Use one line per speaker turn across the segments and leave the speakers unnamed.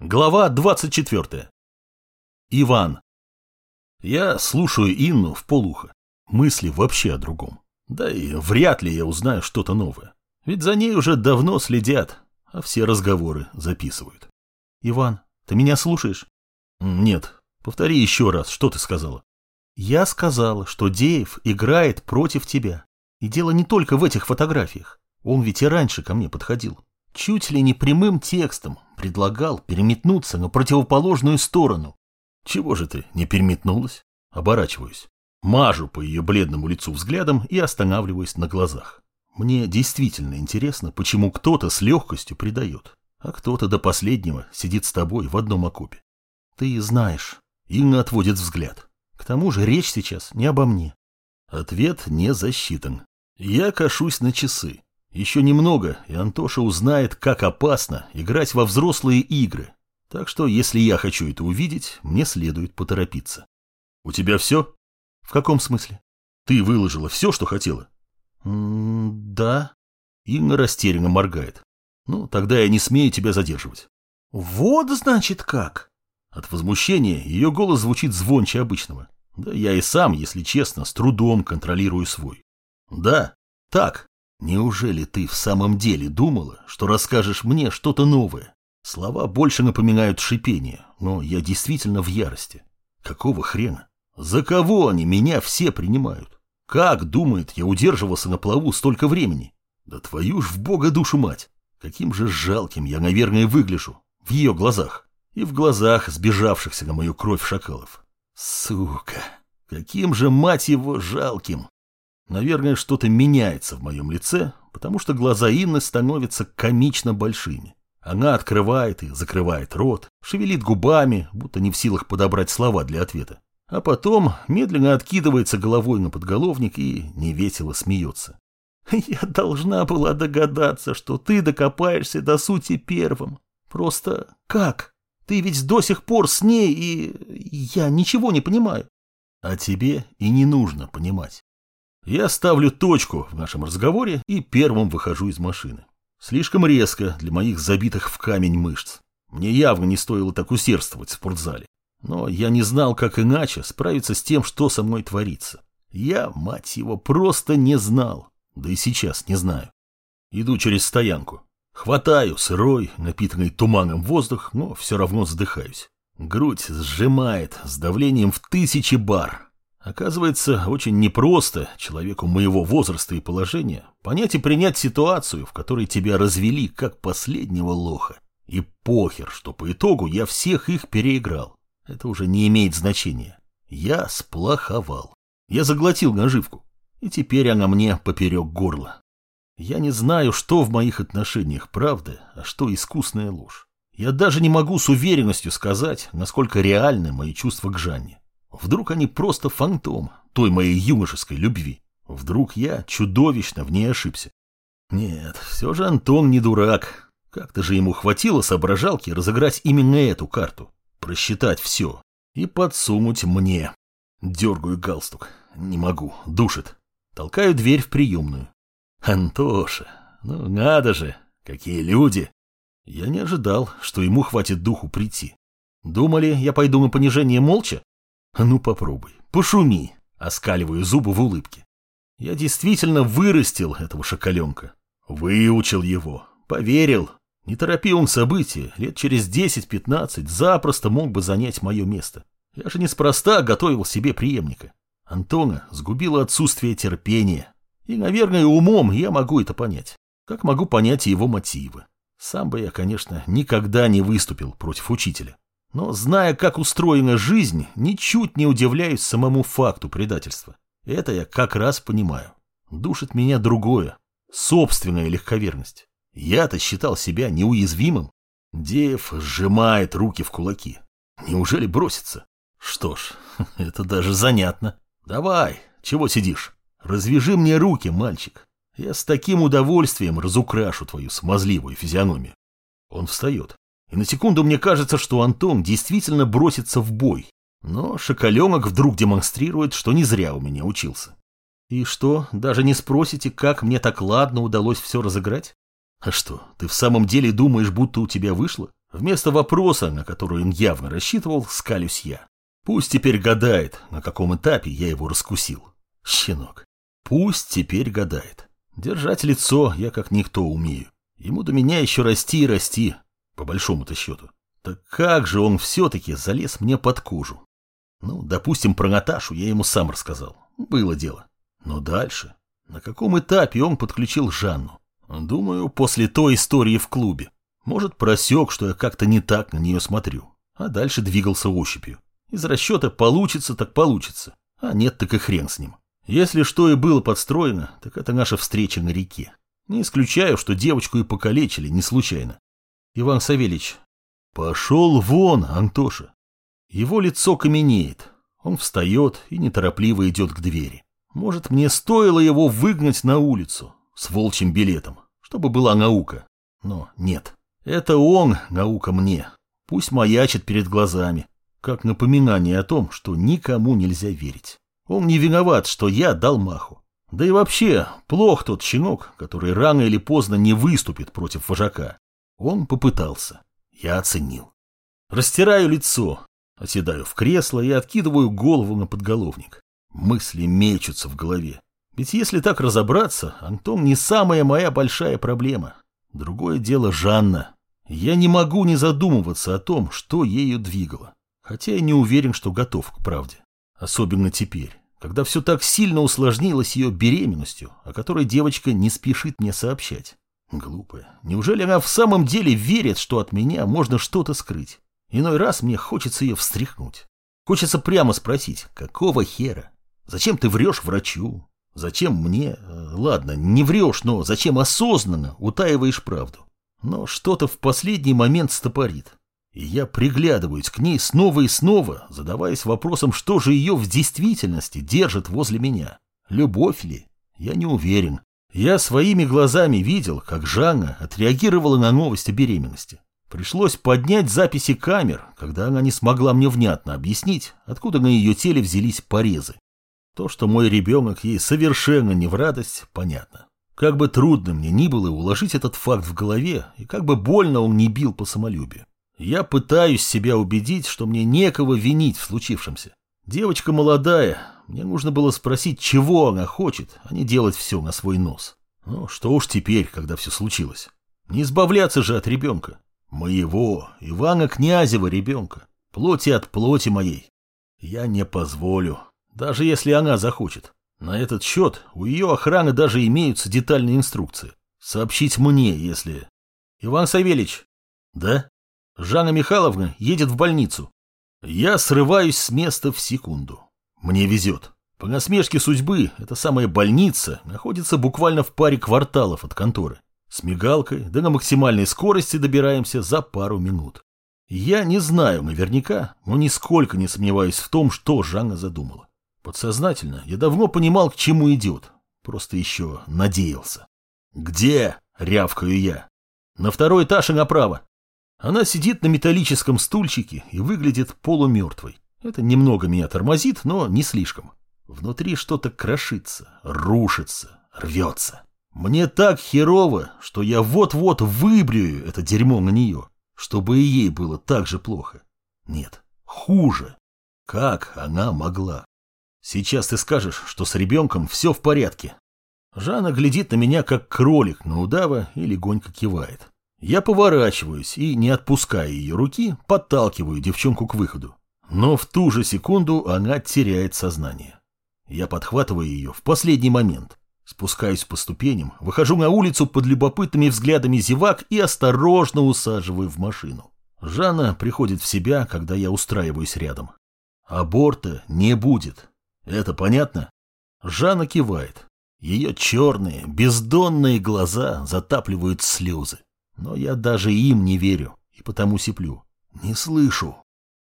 Глава 24. Иван. Я слушаю Инну в полухо. Мысли вообще о другом. Да и вряд ли я узнаю что-то новое. Ведь за ней уже давно следят, а все разговоры записывают.
Иван, ты меня слушаешь?
Нет. Повтори еще раз, что ты сказала?
Я сказала, что Деев играет против тебя. И дело не только в этих фотографиях. Он ведь и раньше ко мне подходил. Чуть ли не прямым текстом предлагал переметнуться на противоположную сторону.
Чего же ты не переметнулась? Оборачиваюсь. Мажу по ее бледному лицу взглядом и останавливаюсь на глазах. Мне действительно интересно, почему кто-то с легкостью предает, а кто-то до последнего сидит с тобой в одном окопе.
Ты знаешь.
Инна отводит взгляд.
К тому же речь сейчас не обо мне.
Ответ не засчитан. Я кашусь на часы. Еще немного, и Антоша узнает, как опасно играть во взрослые игры. Так что, если я хочу это увидеть, мне следует поторопиться. У тебя все?
В каком смысле?
Ты выложила все, что хотела?
М -м да.
Инна растерянно моргает. Ну, тогда я не смею тебя задерживать.
Вот, значит, как?
От возмущения ее голос звучит звонче обычного. Да я и сам, если честно, с трудом контролирую свой. Да, так, Неужели ты в самом деле думала, что расскажешь мне что-то новое? Слова больше напоминают шипение, но я действительно в ярости. Какого хрена? За кого они меня все принимают? Как, думает, я удерживался на плаву столько времени? Да твою ж в бога душу мать! Каким же жалким я, наверное, выгляжу в ее глазах и в глазах сбежавшихся на мою кровь шакалов. Сука! Каким же, мать его, жалким! Наверное, что-то меняется в моем лице, потому что глаза Инны становятся комично большими. Она открывает и закрывает рот, шевелит губами, будто не в силах подобрать слова для ответа. А потом медленно откидывается головой на подголовник и невесело смеется.
«Я должна была догадаться, что ты докопаешься до сути первым. Просто как? Ты ведь до сих пор с ней, и я ничего не понимаю».
«А тебе и не нужно понимать. Я ставлю точку в нашем разговоре и первым выхожу из машины. Слишком резко для моих забитых в камень мышц. Мне явно не стоило так усердствовать в спортзале. Но я не знал, как иначе справиться с тем, что со мной творится. Я, мать его, просто не знал. Да и сейчас не знаю. Иду через стоянку. Хватаю сырой, напитанный туманом воздух, но все равно задыхаюсь. Грудь сжимает с давлением в тысячи бар. Оказывается, очень непросто человеку моего возраста и положения понять и принять ситуацию, в которой тебя развели как последнего лоха. И похер, что по итогу я всех их переиграл. Это уже не имеет значения. Я сплоховал. Я заглотил наживку. И теперь она мне поперек горла. Я не знаю, что в моих отношениях правда, а что искусная ложь. Я даже не могу с уверенностью сказать, насколько реальны мои чувства к Жанне. Вдруг они просто фантом той моей юношеской любви. Вдруг я чудовищно в ней ошибся. Нет, все же Антон не дурак. Как-то же ему хватило соображалки разыграть именно эту карту. Просчитать все. И подсунуть мне. Дергаю галстук. Не могу. Душит. Толкаю дверь в приемную. Антоша, ну надо же. Какие люди. Я не ожидал, что ему хватит духу прийти. Думали, я пойду на понижение молча? Ну попробуй, пошуми, оскаливаю зубы в улыбке. Я действительно вырастил этого шоколенка. Выучил его, поверил. Не торопи он события, лет через 10-15 запросто мог бы занять мое место. Я же неспроста готовил себе преемника. Антона сгубило отсутствие терпения. И, наверное, умом я могу это понять. Как могу понять его мотивы. Сам бы я, конечно, никогда не выступил против учителя. Но, зная, как устроена жизнь, ничуть не удивляюсь самому факту предательства. Это я как раз понимаю. Душит меня другое. Собственная легковерность. Я-то считал себя неуязвимым. Деев сжимает руки в кулаки. Неужели бросится? Что ж, это даже занятно. Давай, чего сидишь? Развяжи мне руки, мальчик. Я с таким удовольствием разукрашу твою смазливую физиономию. Он встает. И на секунду мне кажется, что Антон действительно бросится в бой. Но шоколенок вдруг демонстрирует, что не зря у меня учился. И что, даже не спросите, как мне так ладно удалось все разыграть? А что, ты в самом деле думаешь, будто у тебя вышло? Вместо вопроса, на который он явно рассчитывал, скалюсь я. Пусть теперь гадает, на каком этапе я его раскусил. Щенок. Пусть теперь гадает. Держать лицо я как никто умею. Ему до меня еще расти и расти, по большому-то счету. Так как же он все-таки залез мне под кожу? Ну, допустим, про Наташу я ему сам рассказал. Было дело. Но дальше? На каком этапе он подключил Жанну? Думаю, после той истории в клубе. Может, просек, что я как-то не так на нее смотрю. А дальше двигался ощупью. Из расчета получится, так получится. А нет, так и хрен с ним. Если что и было подстроено, так это наша встреча на реке. Не исключаю, что девочку и покалечили не случайно. Иван Савельич. Пошел вон, Антоша. Его лицо каменеет. Он встает и неторопливо идет к двери. Может, мне стоило его выгнать на улицу с волчьим билетом, чтобы была наука. Но нет. Это он, наука мне. Пусть маячит перед глазами, как напоминание о том, что никому нельзя верить. Он не виноват, что я дал маху. Да и вообще, плох тот щенок, который рано или поздно не выступит против вожака. Он попытался. Я оценил. Растираю лицо, оседаю в кресло и откидываю голову на подголовник. Мысли мечутся в голове. Ведь если так разобраться, Антон не самая моя большая проблема. Другое дело Жанна. Я не могу не задумываться о том, что ею двигало. Хотя я не уверен, что готов к правде. Особенно теперь когда все так сильно усложнилось ее беременностью, о которой девочка не спешит мне сообщать. Глупая. Неужели она в самом деле верит, что от меня можно что-то скрыть? Иной раз мне хочется ее встряхнуть. Хочется прямо спросить, какого хера? Зачем ты врешь врачу? Зачем мне? Э, ладно, не врешь, но зачем осознанно утаиваешь правду? Но что-то в последний момент стопорит. И я приглядываюсь к ней снова и снова, задаваясь вопросом, что же ее в действительности держит возле меня. Любовь ли? Я не уверен. Я своими глазами видел, как Жанна отреагировала на новость о беременности. Пришлось поднять записи камер, когда она не смогла мне внятно объяснить, откуда на ее теле взялись порезы. То, что мой ребенок ей совершенно не в радость, понятно. Как бы трудно мне ни было уложить этот факт в голове, и как бы больно он не бил по самолюбию. Я пытаюсь себя убедить, что мне некого винить в случившемся. Девочка молодая, мне нужно было спросить, чего она хочет, а не делать все на свой нос. Ну, что уж теперь, когда все случилось. Не избавляться же от ребенка. Моего, Ивана Князева ребенка. Плоти от плоти моей. Я не позволю, даже если она захочет. На этот счет у ее охраны даже имеются детальные инструкции. Сообщить мне, если... Иван Савельич. Да? Жанна Михайловна едет в больницу. Я срываюсь с места в секунду. Мне везет. По насмешке судьбы, эта самая больница находится буквально в паре кварталов от конторы. С мигалкой, да на максимальной скорости добираемся за пару минут. Я не знаю наверняка, но нисколько не сомневаюсь в том, что Жанна задумала. Подсознательно я давно понимал, к чему идет. Просто еще надеялся. «Где?» — рявкаю я. «На второй этаж и направо. Она сидит на металлическом стульчике и выглядит полумертвой. Это немного меня тормозит, но не слишком. Внутри что-то крошится, рушится, рвется. Мне так херово, что я вот-вот выбрюю это дерьмо на нее, чтобы и ей было так же плохо. Нет, хуже. Как она могла? Сейчас ты скажешь, что с ребенком все в порядке. Жанна глядит на меня, как кролик на удава, и легонько кивает. Я поворачиваюсь и, не отпуская ее руки, подталкиваю девчонку к выходу. Но в ту же секунду она теряет сознание. Я подхватываю ее в последний момент. Спускаюсь по ступеням, выхожу на улицу под любопытными взглядами зевак и осторожно усаживаю в машину. Жанна приходит в себя, когда я устраиваюсь рядом. Аборта не будет. Это понятно? Жанна кивает. Ее черные, бездонные глаза затапливают слезы. Но я даже им не верю, и потому сиплю. Не слышу.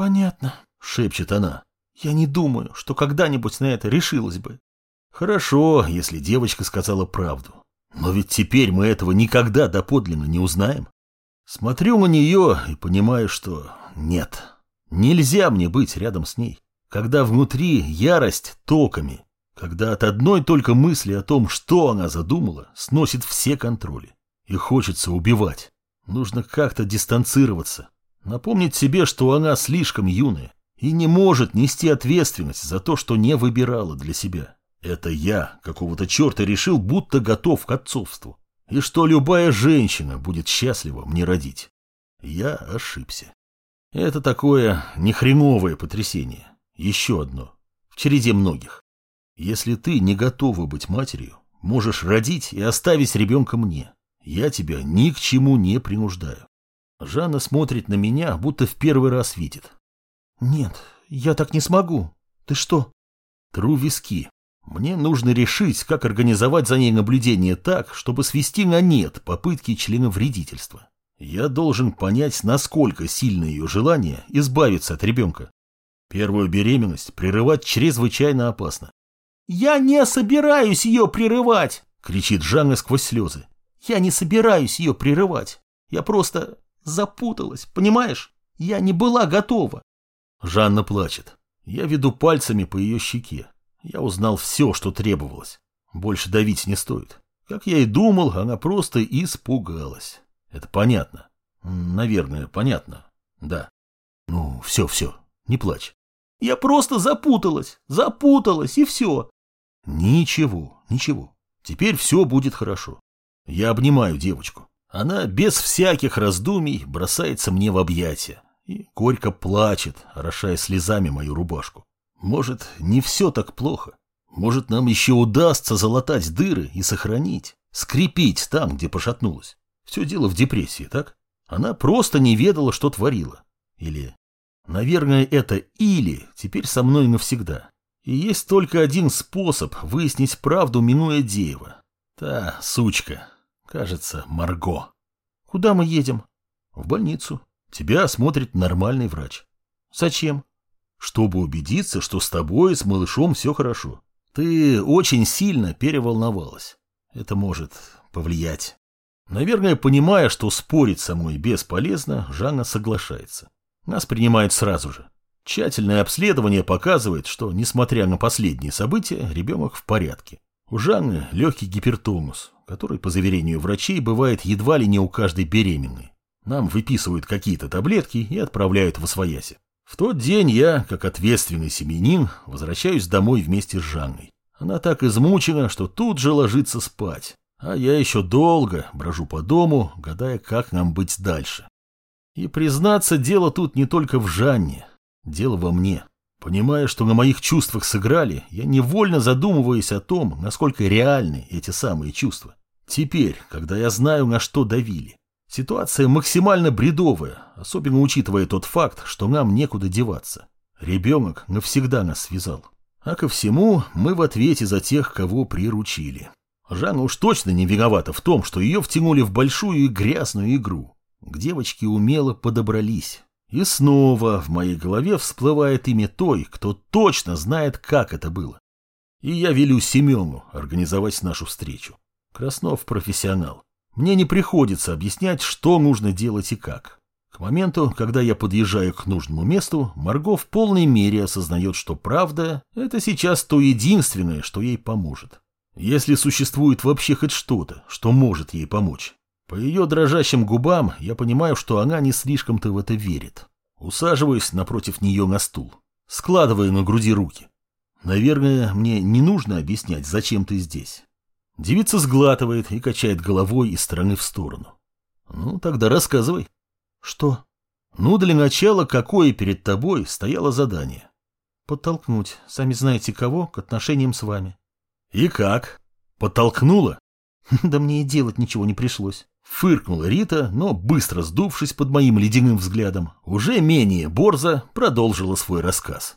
Понятно, шепчет она. Я не думаю, что когда-нибудь на это решилась бы. Хорошо, если девочка сказала правду. Но ведь теперь мы этого никогда доподлинно не узнаем. Смотрю на нее и понимаю, что нет. Нельзя мне быть рядом с ней. Когда внутри ярость токами, когда от одной только мысли о том, что она задумала, сносит все контроли и хочется убивать. Нужно как-то дистанцироваться. Напомнить себе, что она слишком юная и не может нести ответственность за то, что не выбирала для себя. Это я какого-то черта решил, будто готов к отцовству. И что любая женщина будет счастлива мне родить. Я ошибся. Это такое нехреновое потрясение. Еще одно. В череде многих. Если ты не готова быть матерью, можешь родить и оставить ребенка мне. Я тебя ни к чему не принуждаю. Жанна смотрит на меня, будто в первый раз видит.
Нет, я так не смогу. Ты что?
Тру виски. Мне нужно решить, как организовать за ней наблюдение так, чтобы свести на нет попытки члена вредительства. Я должен понять, насколько сильно ее желание избавиться от ребенка. Первую беременность прерывать чрезвычайно опасно.
«Я не собираюсь ее прерывать!»
— кричит Жанна сквозь слезы.
«Я не собираюсь ее прерывать. Я просто запуталась, понимаешь? Я не была готова».
Жанна плачет. Я веду пальцами по ее щеке. Я узнал все, что требовалось. Больше давить не стоит. Как я и думал, она просто испугалась. Это понятно. Наверное, понятно. Да. Ну, все-все, не плачь.
Я просто запуталась, запуталась, и все.
Ничего, ничего. Теперь все будет хорошо. Я обнимаю девочку. Она без всяких раздумий бросается мне в объятия и горько плачет, орошая слезами мою рубашку. Может, не все так плохо. Может, нам еще удастся залатать дыры и сохранить, скрепить там, где пошатнулась. Все дело в депрессии, так? Она просто не ведала, что творила. Или, наверное, это «или» теперь со мной навсегда. И есть только один способ выяснить правду, минуя Деева. Та сучка, кажется, Марго.
Куда мы едем?
В больницу. Тебя осмотрит нормальный врач.
Зачем?
чтобы убедиться, что с тобой и с малышом все хорошо. Ты очень сильно переволновалась. Это может повлиять. Наверное, понимая, что спорить со мной бесполезно, Жанна соглашается. Нас принимают сразу же. Тщательное обследование показывает, что, несмотря на последние события, ребенок в порядке. У Жанны легкий гипертонус, который, по заверению врачей, бывает едва ли не у каждой беременной. Нам выписывают какие-то таблетки и отправляют в освояси. В тот день я, как ответственный семенин, возвращаюсь домой вместе с Жанной. Она так измучена, что тут же ложится спать, а я еще долго брожу по дому, гадая, как нам быть дальше. И, признаться, дело тут не только в Жанне, дело во мне. Понимая, что на моих чувствах сыграли, я невольно задумываюсь о том, насколько реальны эти самые чувства. Теперь, когда я знаю, на что давили. Ситуация максимально бредовая, особенно учитывая тот факт, что нам некуда деваться. Ребенок навсегда нас связал. А ко всему мы в ответе за тех, кого приручили. Жанна уж точно не виновата в том, что ее втянули в большую и грязную игру. К девочке умело подобрались. И снова в моей голове всплывает имя той, кто точно знает, как это было. И я велю Семену организовать нашу встречу. Краснов профессионал. Мне не приходится объяснять, что нужно делать и как. К моменту, когда я подъезжаю к нужному месту, Марго в полной мере осознает, что правда – это сейчас то единственное, что ей поможет. Если существует вообще хоть что-то, что может ей помочь. По ее дрожащим губам я понимаю, что она не слишком-то в это верит. Усаживаюсь напротив нее на стул, складывая на груди руки. Наверное, мне не нужно объяснять, зачем ты здесь. Девица сглатывает и качает головой из стороны в сторону. Ну, тогда рассказывай.
Что?
Ну, для начала, какое перед тобой стояло задание?
Подтолкнуть, сами знаете кого, к отношениям с вами.
И как? Подтолкнула?
Да мне и делать ничего не пришлось.
Фыркнула Рита, но, быстро сдувшись под моим ледяным взглядом, уже менее борзо продолжила свой рассказ.